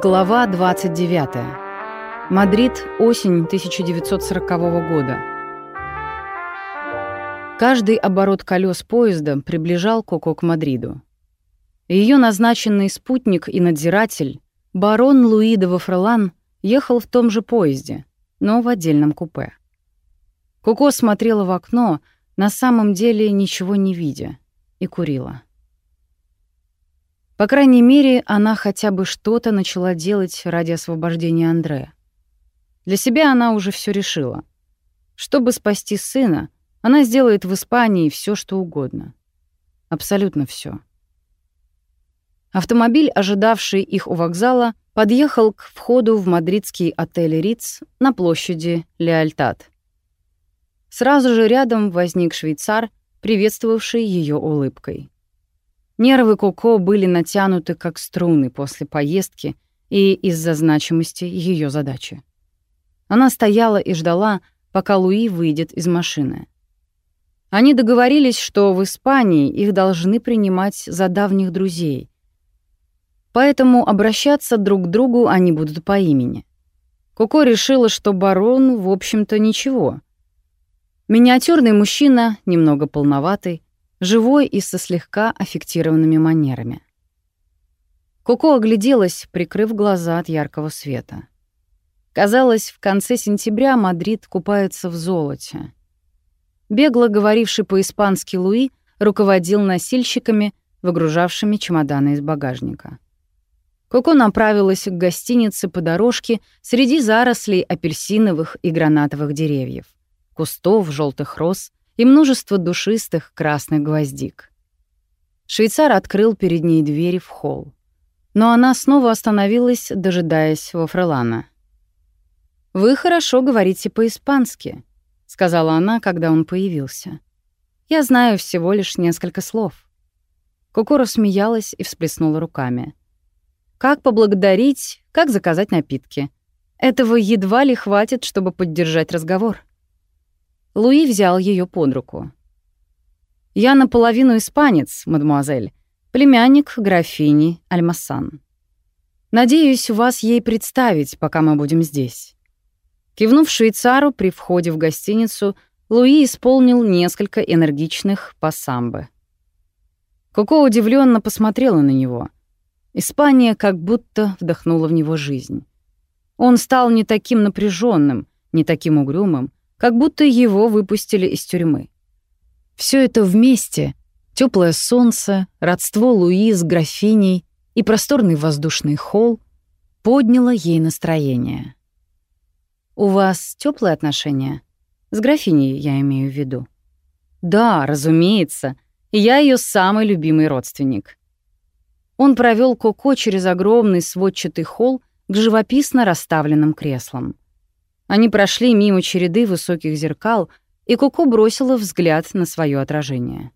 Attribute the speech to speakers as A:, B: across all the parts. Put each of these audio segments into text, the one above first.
A: Глава 29. Мадрид, осень 1940 года. Каждый оборот колес поезда приближал Коко к Мадриду. Ее назначенный спутник и надзиратель, барон Луи де Вофрелан, ехал в том же поезде, но в отдельном купе. Коко смотрела в окно, на самом деле ничего не видя, и курила. По крайней мере, она хотя бы что-то начала делать ради освобождения Андрея. Для себя она уже все решила. Чтобы спасти сына, она сделает в Испании все, что угодно. Абсолютно все. Автомобиль, ожидавший их у вокзала, подъехал к входу в мадридский отель «Риц» на площади Леальтат. Сразу же рядом возник швейцар, приветствовавший ее улыбкой. Нервы Коко были натянуты как струны после поездки и из-за значимости ее задачи. Она стояла и ждала, пока Луи выйдет из машины. Они договорились, что в Испании их должны принимать за давних друзей. Поэтому обращаться друг к другу они будут по имени. Коко решила, что барон, в общем-то, ничего. Миниатюрный мужчина, немного полноватый, живой и со слегка аффектированными манерами. Коко огляделась, прикрыв глаза от яркого света. Казалось, в конце сентября Мадрид купается в золоте. Бегло говоривший по-испански Луи руководил носильщиками, выгружавшими чемоданы из багажника. Коко направилась к гостинице по дорожке среди зарослей апельсиновых и гранатовых деревьев, кустов желтых роз и множество душистых красных гвоздик. Швейцар открыл перед ней двери в холл. Но она снова остановилась, дожидаясь во Фрелана. «Вы хорошо говорите по-испански», — сказала она, когда он появился. «Я знаю всего лишь несколько слов». Коко рассмеялась и всплеснула руками. «Как поблагодарить, как заказать напитки? Этого едва ли хватит, чтобы поддержать разговор». Луи взял ее под руку. «Я наполовину испанец, мадемуазель, племянник графини Альмасан. Надеюсь, вас ей представить, пока мы будем здесь». Кивнув швейцару при входе в гостиницу, Луи исполнил несколько энергичных пассамбы. Коко удивленно посмотрела на него. Испания как будто вдохнула в него жизнь. Он стал не таким напряженным, не таким угрюмым, как будто его выпустили из тюрьмы. Все это вместе — теплое солнце, родство Луи с графиней и просторный воздушный холл — подняло ей настроение. «У вас теплые отношения? С графиней, я имею в виду?» «Да, разумеется. Я ее самый любимый родственник». Он провел Коко через огромный сводчатый холл к живописно расставленным креслам. Они прошли мимо череды высоких зеркал, и Коко бросила взгляд на свое отражение.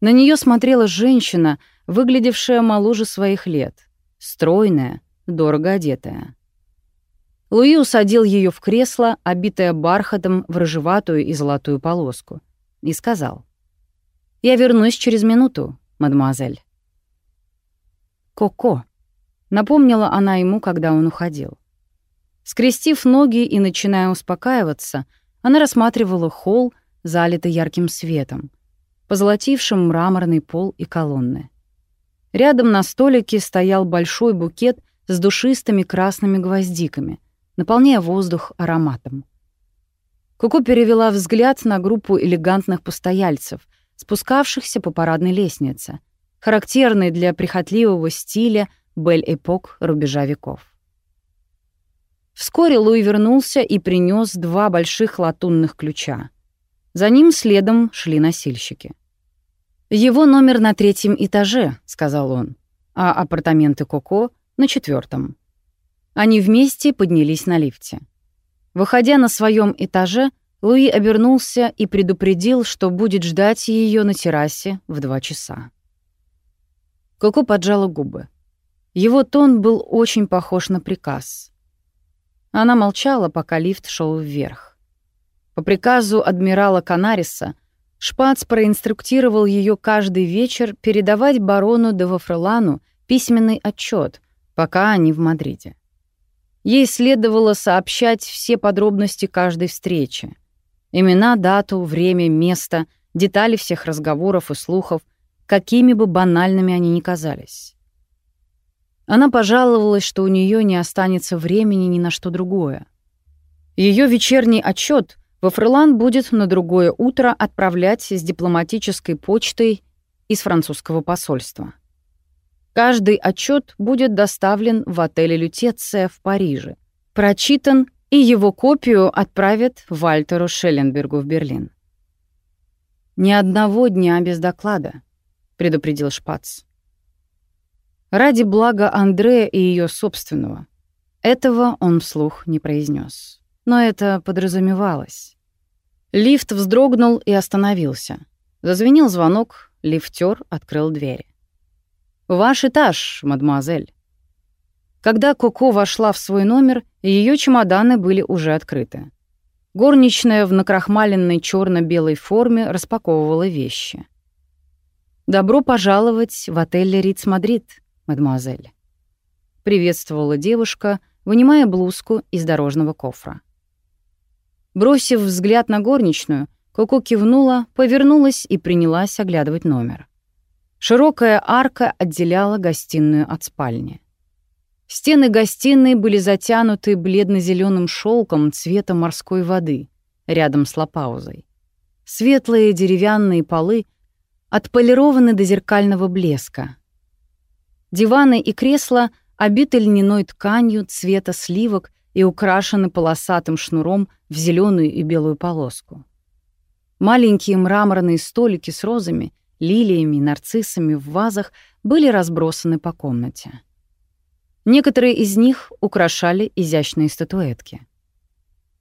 A: На нее смотрела женщина, выглядевшая моложе своих лет, стройная, дорого одетая. Луи усадил ее в кресло, обитое бархатом в рыжеватую и золотую полоску, и сказал. «Я вернусь через минуту, мадемуазель». «Коко», — напомнила она ему, когда он уходил. Скрестив ноги и начиная успокаиваться, она рассматривала холл, залитый ярким светом, позолотившим мраморный пол и колонны. Рядом на столике стоял большой букет с душистыми красными гвоздиками, наполняя воздух ароматом. Куку перевела взгляд на группу элегантных постояльцев, спускавшихся по парадной лестнице, характерной для прихотливого стиля бель-эпок рубежа веков. Вскоре Луи вернулся и принес два больших латунных ключа. За ним следом шли носильщики. «Его номер на третьем этаже», — сказал он, а апартаменты Коко — на четвертом. Они вместе поднялись на лифте. Выходя на своем этаже, Луи обернулся и предупредил, что будет ждать ее на террасе в два часа. Коко поджала губы. Его тон был очень похож на приказ. Она молчала, пока лифт шел вверх. По приказу адмирала Канариса Шпац проинструктировал ее каждый вечер передавать барону де Вафрелану письменный отчет, пока они в Мадриде. Ей следовало сообщать все подробности каждой встречи. Имена, дату, время, место, детали всех разговоров и слухов, какими бы банальными они ни казались. Она пожаловалась, что у нее не останется времени ни на что другое. Ее вечерний отчет во Фрилан будет на другое утро отправлять с дипломатической почтой из французского посольства. Каждый отчет будет доставлен в отеле «Лютеция» в Париже, прочитан, и его копию отправят Вальтеру Шелленбергу в Берлин. «Ни одного дня без доклада», — предупредил Шпац. Ради блага Андрея и ее собственного. Этого он вслух не произнес, Но это подразумевалось. Лифт вздрогнул и остановился. Зазвенел звонок, лифтер открыл двери. «Ваш этаж, мадемуазель». Когда Коко вошла в свой номер, ее чемоданы были уже открыты. Горничная в накрахмаленной черно белой форме распаковывала вещи. «Добро пожаловать в отель Риц Мадрид, мадемуазель», — приветствовала девушка, вынимая блузку из дорожного кофра. Бросив взгляд на горничную, Коко кивнула, повернулась и принялась оглядывать номер. Широкая арка отделяла гостиную от спальни. Стены гостиной были затянуты бледно зеленым шелком цвета морской воды рядом с лопаузой. Светлые деревянные полы отполированы до зеркального блеска. Диваны и кресла обиты льняной тканью цвета сливок и украшены полосатым шнуром в зеленую и белую полоску. Маленькие мраморные столики с розами лилиями и нарциссами в вазах были разбросаны по комнате. Некоторые из них украшали изящные статуэтки.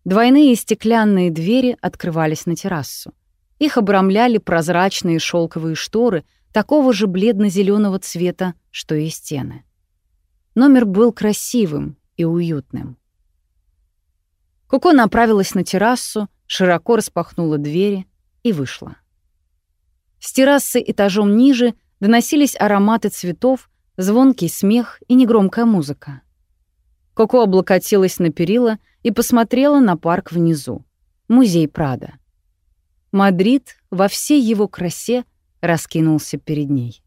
A: Двойные стеклянные двери открывались на террасу. Их обрамляли прозрачные шелковые шторы такого же бледно зеленого цвета, что и стены. Номер был красивым и уютным. Коко направилась на террасу, широко распахнула двери и вышла. С террасы этажом ниже доносились ароматы цветов, звонкий смех и негромкая музыка. Коко облокотилась на перила и посмотрела на парк внизу. Музей Прада. Мадрид во всей его красе раскинулся перед ней.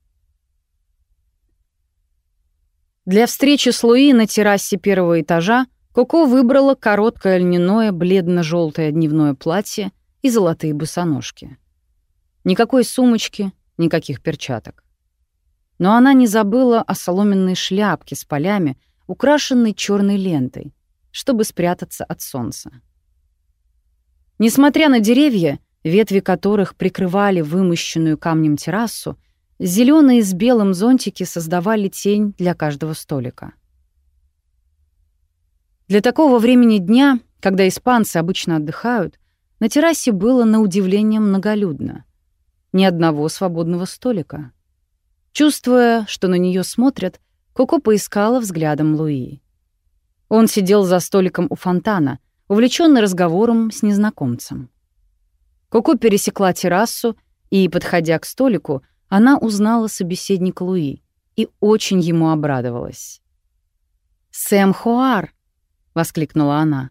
A: Для встречи с Луи на террасе первого этажа Коко выбрала короткое льняное бледно желтое дневное платье и золотые босоножки. Никакой сумочки, никаких перчаток. Но она не забыла о соломенной шляпке с полями, украшенной черной лентой, чтобы спрятаться от солнца. Несмотря на деревья, ветви которых прикрывали вымощенную камнем террасу, зеленые с белым зонтики создавали тень для каждого столика. Для такого времени дня, когда испанцы обычно отдыхают, на террасе было на удивление многолюдно ни одного свободного столика. Чувствуя, что на нее смотрят, Коко поискала взглядом Луи. Он сидел за столиком у фонтана, увлеченный разговором с незнакомцем. Коко пересекла террасу, и, подходя к столику, она узнала собеседника Луи и очень ему обрадовалась. «Сэм Хуар!» — воскликнула она.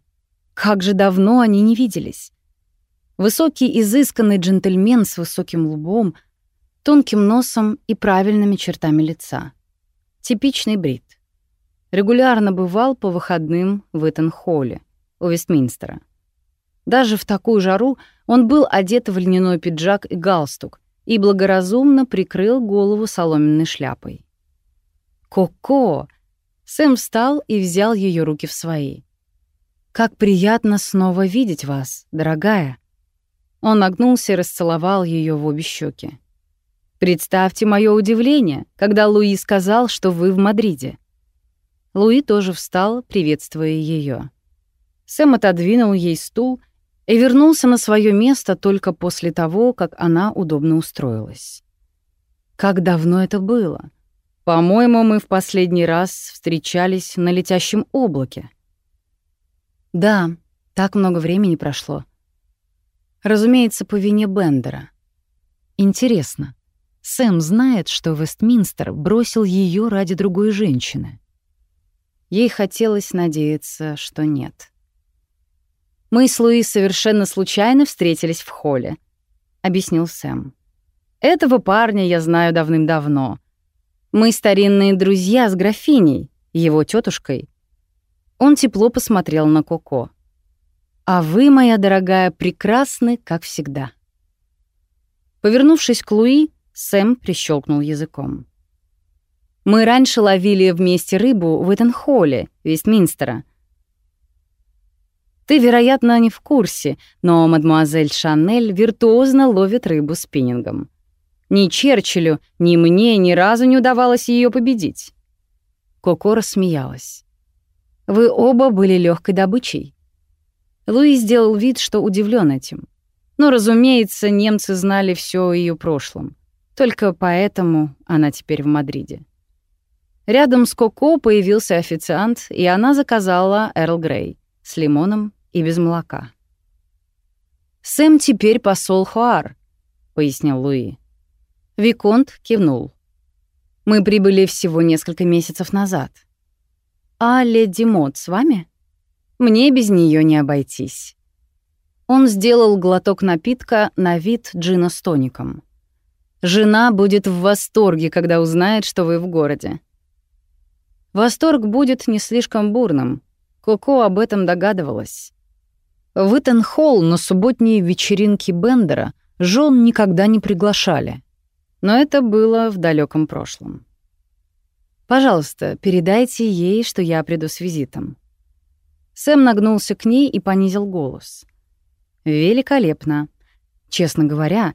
A: «Как же давно они не виделись! Высокий, изысканный джентльмен с высоким лбом, тонким носом и правильными чертами лица. Типичный брит. Регулярно бывал по выходным в Итон-Холле, у Вестминстера. Даже в такую жару он был одет в льняной пиджак и галстук и благоразумно прикрыл голову соломенной шляпой. «Коко!» Сэм встал и взял ее руки в свои. «Как приятно снова видеть вас, дорогая!» Он нагнулся и расцеловал ее в обе щеки. «Представьте мое удивление, когда Луи сказал, что вы в Мадриде». Луи тоже встал, приветствуя ее. Сэм отодвинул ей стул и вернулся на свое место только после того, как она удобно устроилась. Как давно это было? По-моему, мы в последний раз встречались на летящем облаке. Да, так много времени прошло. Разумеется, по вине Бендера. Интересно, Сэм знает, что Вестминстер бросил ее ради другой женщины. ей хотелось надеяться, что нет. «Мы с Луи совершенно случайно встретились в холле», — объяснил Сэм. «Этого парня я знаю давным-давно. Мы старинные друзья с графиней, его тетушкой. Он тепло посмотрел на Коко. «А вы, моя дорогая, прекрасны, как всегда». Повернувшись к Луи, Сэм прищелкнул языком. «Мы раньше ловили вместе рыбу в Эттенхолле, Вестминстера. Ты, вероятно, не в курсе, но мадмуазель Шанель виртуозно ловит рыбу спиннингом. Ни Черчиллю, ни мне ни разу не удавалось ее победить. Коко рассмеялась. Вы оба были легкой добычей. Луи сделал вид, что удивлен этим. Но, разумеется, немцы знали все о ее прошлом. Только поэтому она теперь в Мадриде. Рядом с Коко появился официант, и она заказала Эрл Грей с лимоном и без молока. «Сэм теперь посол Хуар», — пояснил Луи. Виконт кивнул. «Мы прибыли всего несколько месяцев назад. А леди Мод с вами? Мне без нее не обойтись». Он сделал глоток напитка на вид джина с тоником. «Жена будет в восторге, когда узнает, что вы в городе». Восторг будет не слишком бурным. Коко об этом догадывалась. В Итенхолл на субботние вечеринки Бендера жен никогда не приглашали но это было в далеком прошлом. Пожалуйста, передайте ей, что я приду с визитом. Сэм нагнулся к ней и понизил голос. Великолепно. Честно говоря,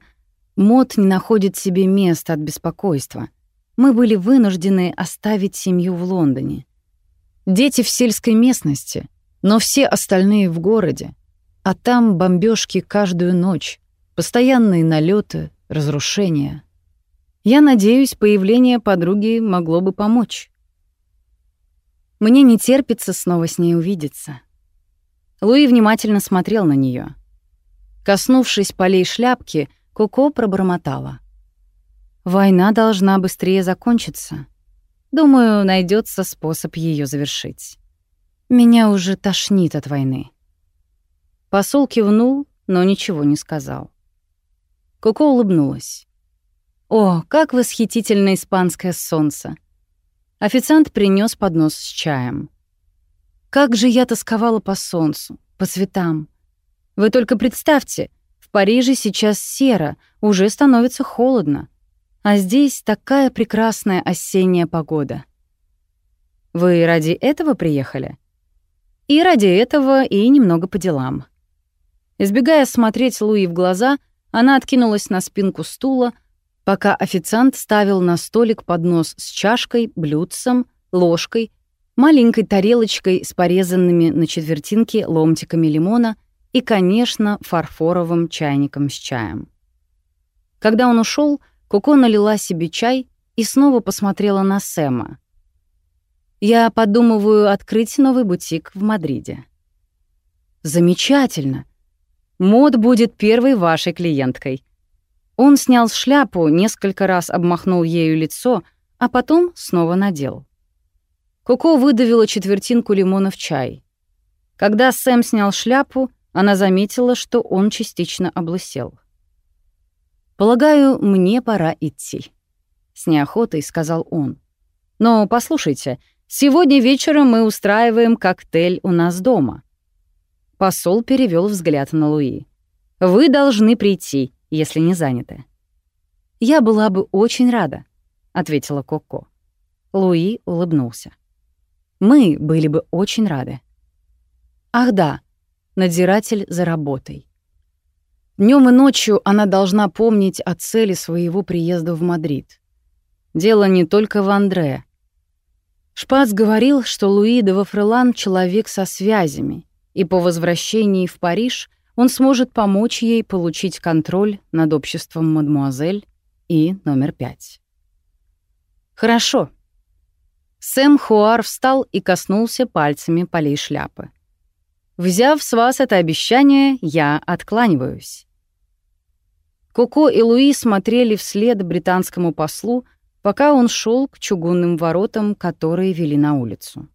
A: Мод не находит себе места от беспокойства. Мы были вынуждены оставить семью в Лондоне. Дети в сельской местности, но все остальные в городе. А там бомбежки каждую ночь, постоянные налеты, разрушения. Я надеюсь, появление подруги могло бы помочь. Мне не терпится снова с ней увидеться. Луи внимательно смотрел на нее. Коснувшись полей шляпки, Коко пробормотала. «Война должна быстрее закончиться. Думаю, найдется способ ее завершить. Меня уже тошнит от войны». Посол кивнул, но ничего не сказал. Коко улыбнулась. О, как восхитительно испанское солнце! Официант принес поднос с чаем. Как же я тосковала по солнцу, по цветам. Вы только представьте, в Париже сейчас серо, уже становится холодно. А здесь такая прекрасная осенняя погода. Вы ради этого приехали? И ради этого, и немного по делам. Избегая смотреть Луи в глаза, она откинулась на спинку стула, пока официант ставил на столик поднос с чашкой, блюдцем, ложкой, маленькой тарелочкой с порезанными на четвертинки ломтиками лимона и, конечно, фарфоровым чайником с чаем. Когда он ушел, Коко налила себе чай и снова посмотрела на Сэма. «Я подумываю открыть новый бутик в Мадриде». «Замечательно. Мод будет первой вашей клиенткой», он снял шляпу, несколько раз обмахнул ею лицо, а потом снова надел. Коко выдавила четвертинку лимона в чай. Когда Сэм снял шляпу, она заметила, что он частично облысел. «Полагаю, мне пора идти», — с неохотой сказал он. «Но послушайте, сегодня вечером мы устраиваем коктейль у нас дома». Посол перевел взгляд на Луи. «Вы должны прийти если не заняты. «Я была бы очень рада», — ответила Коко. Луи улыбнулся. «Мы были бы очень рады». «Ах да, надзиратель за работой». Днем и ночью она должна помнить о цели своего приезда в Мадрид. Дело не только в Андре. Шпац говорил, что Луи де Вафрелан — человек со связями, и по возвращении в Париж он сможет помочь ей получить контроль над обществом мадмуазель и номер пять. Хорошо. Сэм Хуар встал и коснулся пальцами полей шляпы. Взяв с вас это обещание, я откланиваюсь. Коко и Луи смотрели вслед британскому послу, пока он шел к чугунным воротам, которые вели на улицу.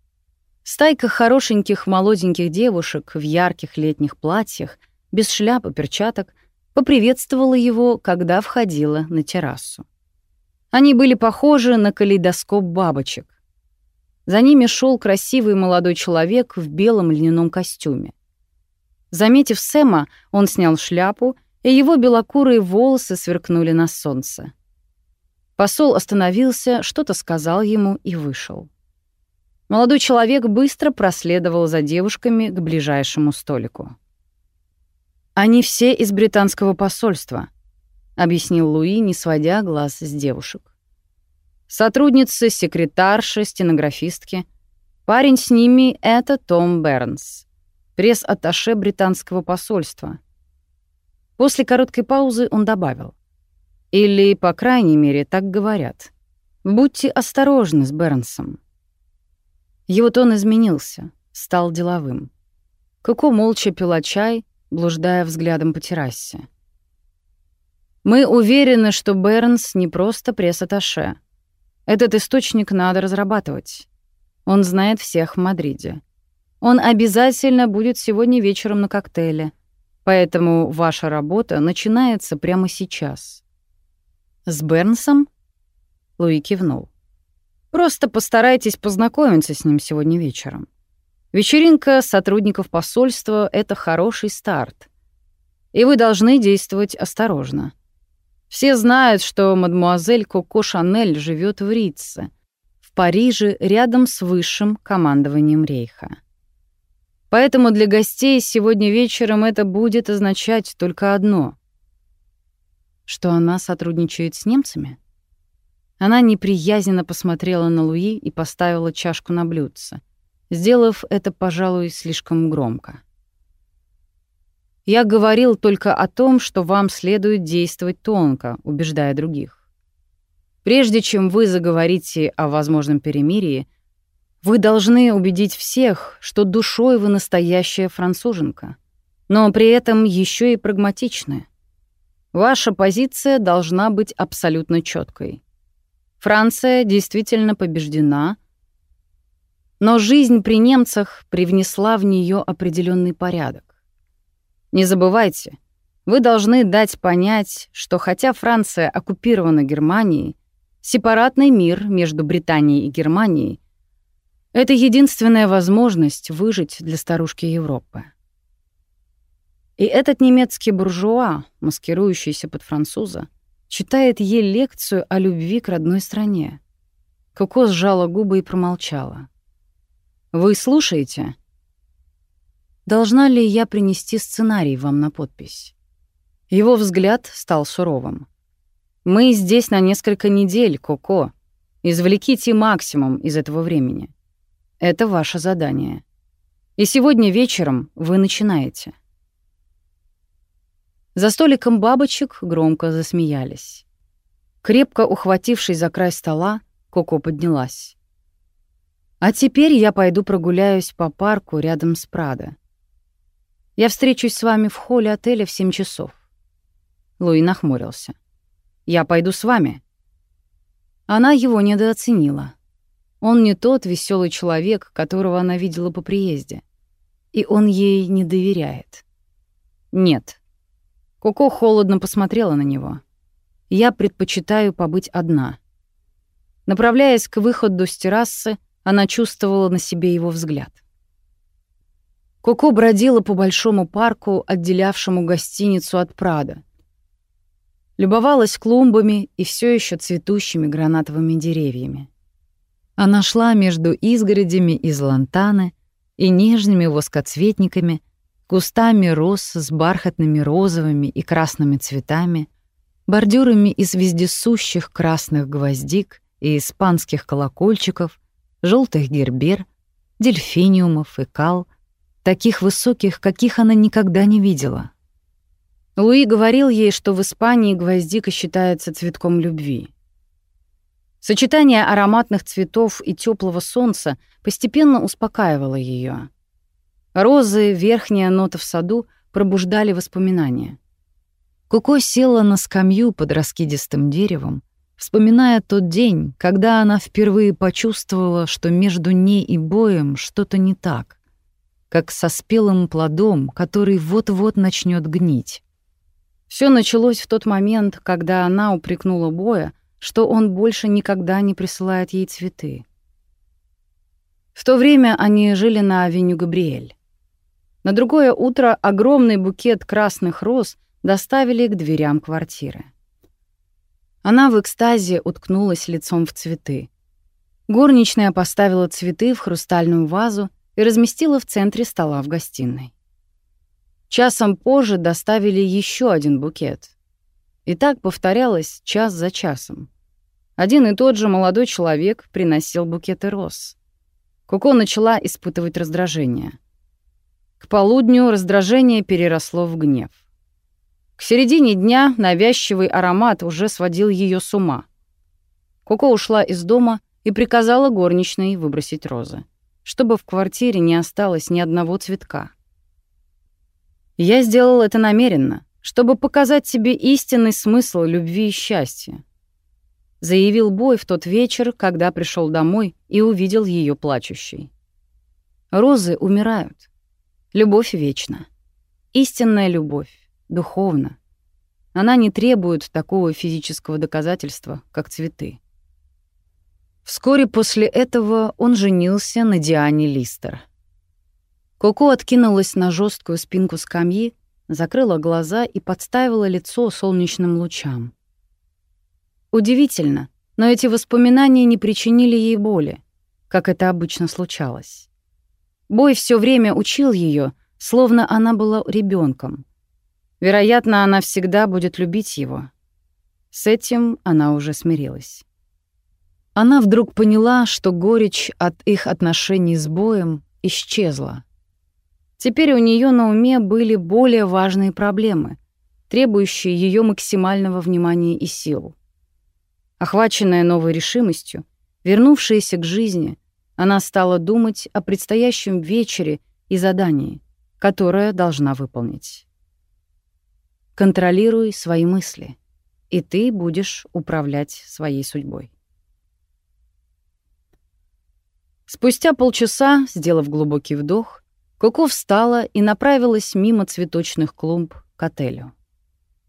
A: Стайка хорошеньких молоденьких девушек в ярких летних платьях, без шляп и перчаток, поприветствовала его, когда входила на террасу. Они были похожи на калейдоскоп бабочек. За ними шел красивый молодой человек в белом льняном костюме. Заметив Сэма, он снял шляпу, и его белокурые волосы сверкнули на солнце. Посол остановился, что-то сказал ему и вышел. Молодой человек быстро проследовал за девушками к ближайшему столику. «Они все из британского посольства», — объяснил Луи, не сводя глаз с девушек. «Сотрудницы, секретарши, стенографистки. Парень с ними — это Том Бернс, пресс-атташе британского посольства». После короткой паузы он добавил. «Или, по крайней мере, так говорят. Будьте осторожны с Бернсом». Его тон изменился, стал деловым. Коко молча пила чай, блуждая взглядом по террасе. «Мы уверены, что Бернс не просто пресс-атташе. Этот источник надо разрабатывать. Он знает всех в Мадриде. Он обязательно будет сегодня вечером на коктейле, поэтому ваша работа начинается прямо сейчас». «С Бернсом?» Луи кивнул. «Просто постарайтесь познакомиться с ним сегодня вечером. Вечеринка сотрудников посольства — это хороший старт. И вы должны действовать осторожно. Все знают, что мадмуазель Коко Шанель живет в Ритце, в Париже, рядом с высшим командованием Рейха. Поэтому для гостей сегодня вечером это будет означать только одно — что она сотрудничает с немцами? Она неприязненно посмотрела на Луи и поставила чашку на блюдце — сделав это, пожалуй, слишком громко. Я говорил только о том, что вам следует действовать тонко, убеждая других. Прежде чем вы заговорите о возможном перемирии, вы должны убедить всех, что душой вы настоящая француженка, но при этом еще и прагматичная. Ваша позиция должна быть абсолютно четкой. Франция действительно побеждена, но жизнь при немцах привнесла в нее определенный порядок. Не забывайте, вы должны дать понять, что хотя Франция оккупирована Германией, сепаратный мир между Британией и Германией — это единственная возможность выжить для старушки Европы. И этот немецкий буржуа, маскирующийся под француза, читает ей лекцию о любви к родной стране. Коко сжала губы и промолчала. Вы слушаете? Должна ли я принести сценарий вам на подпись? Его взгляд стал суровым. Мы здесь на несколько недель, Коко. Извлеките максимум из этого времени. Это ваше задание. И сегодня вечером вы начинаете. За столиком бабочек громко засмеялись. Крепко ухватившись за край стола, Коко поднялась. А теперь я пойду прогуляюсь по парку рядом с Прадо. Я встречусь с вами в холле отеля в 7 часов. Луи нахмурился. Я пойду с вами. Она его недооценила. Он не тот веселый человек, которого она видела по приезде. И он ей не доверяет. Нет. Коко холодно посмотрела на него. Я предпочитаю побыть одна. Направляясь к выходу с террасы, она чувствовала на себе его взгляд. Коко бродила по большому парку, отделявшему гостиницу от Прада. Любовалась клумбами и все еще цветущими гранатовыми деревьями. Она шла между изгородями из лантаны и нежными воскоцветниками, кустами роз с бархатными розовыми и красными цветами, бордюрами из вездесущих красных гвоздик и испанских колокольчиков, желтых гербер, дельфиниумов и кал, таких высоких, каких она никогда не видела. Луи говорил ей, что в Испании гвоздика считается цветком любви. Сочетание ароматных цветов и теплого солнца постепенно успокаивало ее. Розы, верхняя нота в саду пробуждали воспоминания. Куко села на скамью под раскидистым деревом, вспоминая тот день, когда она впервые почувствовала, что между ней и боем что-то не так, как со спелым плодом, который вот-вот начнет гнить. Все началось в тот момент, когда она упрекнула боя, что он больше никогда не присылает ей цветы. В то время они жили на авеню Габриэль. На другое утро огромный букет красных роз доставили к дверям квартиры. Она в экстазе уткнулась лицом в цветы. Горничная поставила цветы в хрустальную вазу и разместила в центре стола в гостиной. Часом позже доставили еще один букет. И так повторялось час за часом. Один и тот же молодой человек приносил букеты роз. Коко начала испытывать раздражение. К полудню раздражение переросло в гнев. К середине дня навязчивый аромат уже сводил ее с ума. Коко ушла из дома и приказала горничной выбросить розы, чтобы в квартире не осталось ни одного цветка. Я сделал это намеренно, чтобы показать себе истинный смысл любви и счастья. Заявил Бой в тот вечер, когда пришел домой и увидел ее плачущей. Розы умирают. Любовь вечна. Истинная любовь духовно. Она не требует такого физического доказательства, как цветы. Вскоре после этого он женился на Диане Листер. Коко откинулась на жесткую спинку скамьи, закрыла глаза и подставила лицо солнечным лучам. Удивительно, но эти воспоминания не причинили ей боли, как это обычно случалось. Бой все время учил ее, словно она была ребенком, Вероятно, она всегда будет любить его. С этим она уже смирилась. Она вдруг поняла, что горечь от их отношений с боем исчезла. Теперь у нее на уме были более важные проблемы, требующие ее максимального внимания и сил. Охваченная новой решимостью, вернувшаяся к жизни, она стала думать о предстоящем вечере и задании, которое должна выполнить. Контролируй свои мысли, и ты будешь управлять своей судьбой. Спустя полчаса, сделав глубокий вдох, Коко встала и направилась мимо цветочных клумб к отелю.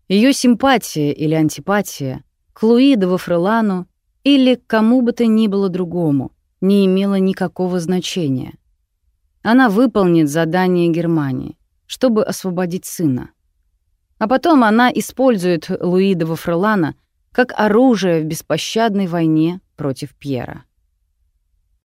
A: Ее симпатия или антипатия к Луи де Вафрелану или к кому бы то ни было другому не имела никакого значения. Она выполнит задание Германии, чтобы освободить сына — а потом она использует Луидова Фролана как оружие в беспощадной войне против Пьера.